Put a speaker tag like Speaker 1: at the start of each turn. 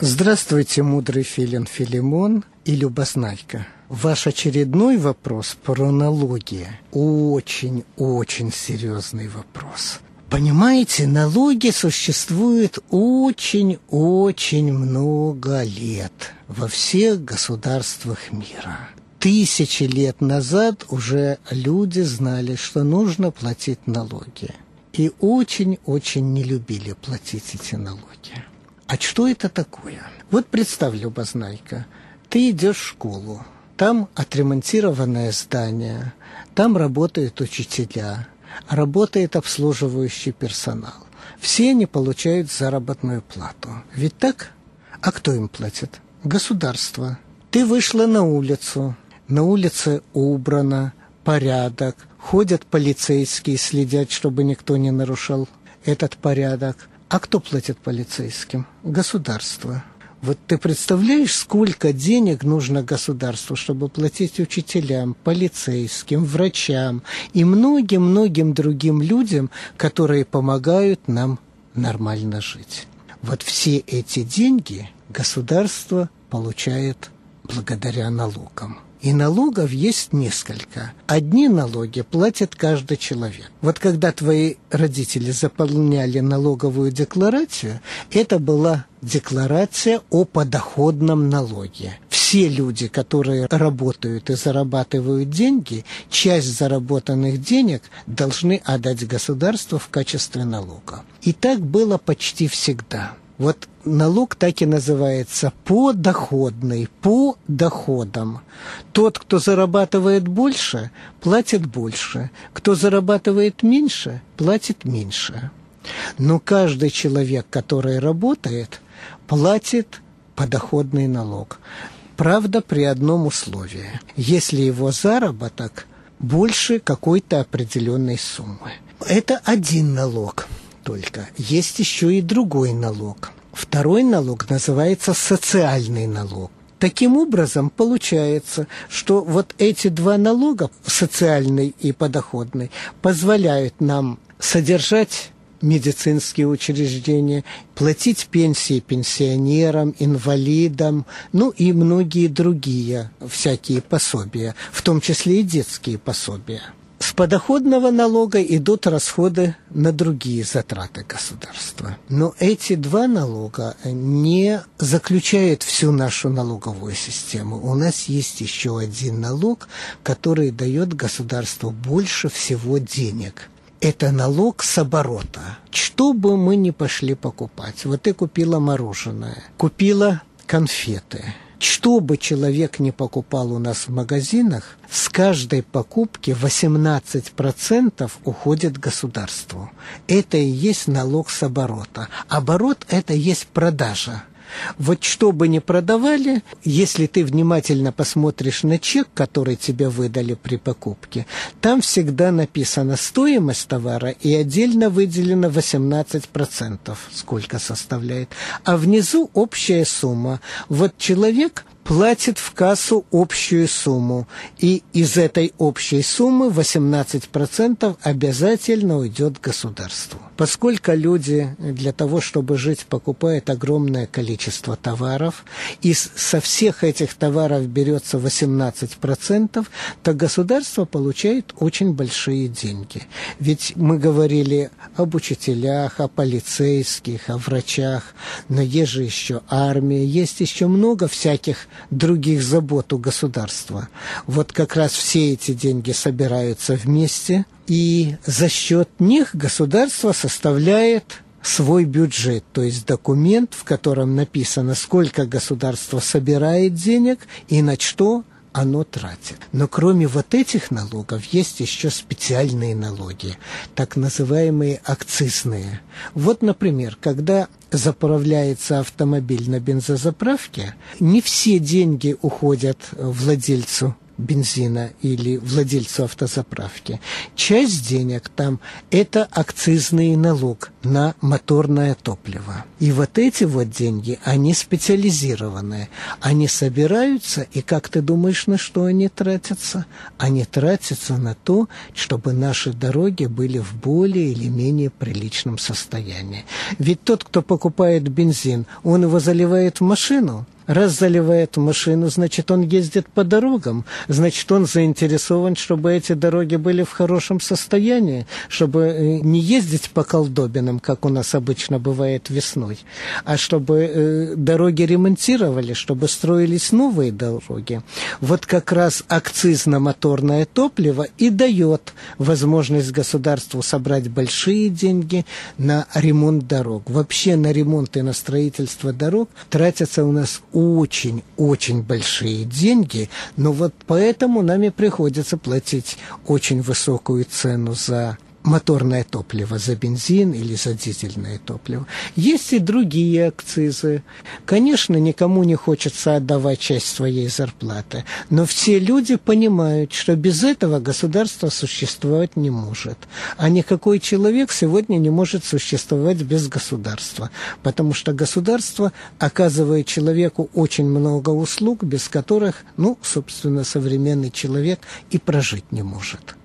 Speaker 1: زراس روز سمودری فیل film و سوچ نئی وپل وک اوچ ہی اوچ ہی سریوز نو وپروس پنائی سو چن اوچھنگا لیت وفسی تی ست اشروس نالس نچیت نوگی اوچھن اوچھن نیلویا تم اترمن سانیا تم ربوت پل ذربت گھسو درستو نولیت سہ ووبر نا پریک حوجت پلیت جب بنیک تون روشل پریادک اخت لچتھ پلیت گسو درستو زینک نوج ن گھسو درست وچھ چلیم پلت سکم برکشیم نو گم نو دگ لوزم کتور پم مگائت نم نرم وتھی زینک گھسو درس تو پلوچائتریانہ لوکم یہ ن لوگ نس ادنی نہ لوگ کردہ بلہ ذکلم نوگ سیلو رو ذرا چی ذرا بوتان دلشن ادا گس درست کچھ تو سکدہ ویت سہ پو دئی پو دود تو لچت بولشر تزہ ربات منشرہ لچت منشرہ ناش دبویت لچھت بہ دود نئی نلکن اس لیے وزارہ بطخ بولشرو نو اجی نل یہ تی شوی دو گوئی نہ لوگ دروئی نہ لوگ نس وی ستس ال نئی نہ لوگ تک موب پلوچی سوتھا نہ لف س سل نئی پدہ ووت نئی پزولی نم سجر سچ مجت سنسکیو چرش ڈینی لچھ پین سی پن سینیرم ولیدم نو نو گی درو گی سکی پہ سب تم چھس لی پسوبیا وہ لوگاس ہوگی زترا گھس درست نہ لوگا زخلہ سو نہ لوگا اونس یہ شو نوگ قتور گسود درست بول سی ووت زینک نہ لوگ سب بروتا چھو بن پشل پکویلہ مروشنہ کنفیت اشتو بچھ لو يخھنى پكو پالونس ميگزين سكرش دے پكوب كہ وسم ناتھ ست پرت سنت احدتت گسو درست اتہ يس نلو سبروت ابروت اتہ يس پردرش وت پردولیما یل نپس موترش نچورت وپ تم سکھ دنس تیمتوارا اے ذیل نیل وسم نا پریسن تو اونی زو اوپ شہ سوا وت چل پلا سو اوپ شے سوموز تے اوپ شے سو مو وسمات سرچن تو اب نوجوت گھسو درست وشتو بچ پکو تروم نئی کلیچھس تو توارف اس سفسیا ہوارف روت سسم نات سرچن تو تب گھسو در سو پلوچی اوچھن بل شعید زین کی مغبور ابوچتھ لیا پل سبھ نیش آرمی یہ شمنو گف سیک دروگی ذبح گسو دارستین صبریت سہمس نیک گھسو درسوس تولیت سہ ویجر تورم نپی سنس کو گھو دارستبرائت زینک یہ نو انوتراچ نکرو می ویچھ نہ لوگ یہ چسپے نہ لوگ تک نسب نئی ووت نمیرہ زبرو لیاف تمہ بل نا بین سا زبرو کی نفسی جین گے احوجت سہ بن زینہ یہ لیے وزیل سوختہ سا پاپ کیج زینیک تم اے تا اختنہ لوگ نا متر تب لا یہ وت وت زین اینس پچیل زیرو نا اینس سا برائے سہ اکتتہ دشن راچھ سہ اینت راچ نہ تو نش دروگیہ بولو بول می پری چم سستا یعنی ابائت بن زین اوند وزلویت مشین رس دل ویت مشروینس نیز دت پہ دروگم نینس دروگی بلف خروشم سستا یعنی یہم ککنہ سب بہ ویت وسنو اش دروگیرمن چیرا ولسٹ ترویسنگ وتکراس اکثت توپل ویدہ یوتھ وزموشن اس گو درس تو بل شہید زین نرمون دروگ وبشین ارمون تینس ترس و درخن اوچھن اوچھن بلشیت زین پی تمو نمے پری حوجی سب لچھ اوچھن وسوس نوزا متور نئے تبل و زبین زین علی نوبل اس درویش نکمونی خوشت سا دوا سرپلاتہ نفسیلو زب پنچ بزو گھسودہ سہ شیت واپ نموشت اینک اکوئی لو سی نموشت سہ شیش وس گھسودہ پتہ مشتق گسودہ اقاض و لویق اوچن منوگا اُسل بس قتور صبری لبی اپراز نموشت